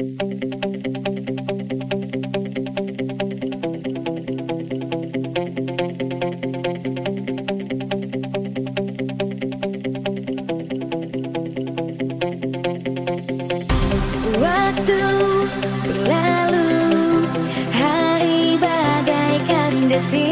Waktu berlalu Hari bagaikan detik.